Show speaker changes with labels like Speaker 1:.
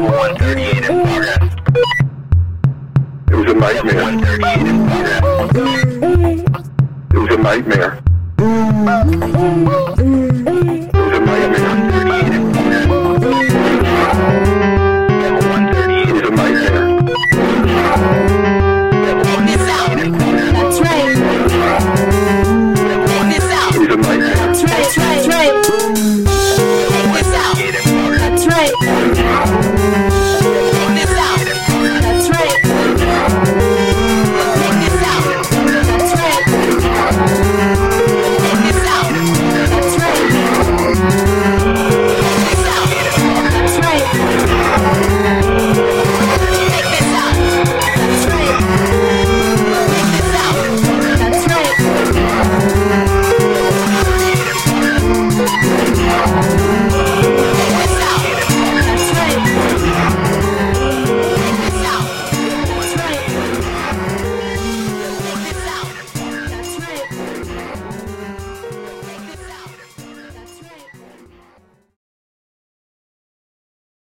Speaker 1: It was nightmare. It was a nightmare. It was a nightmare.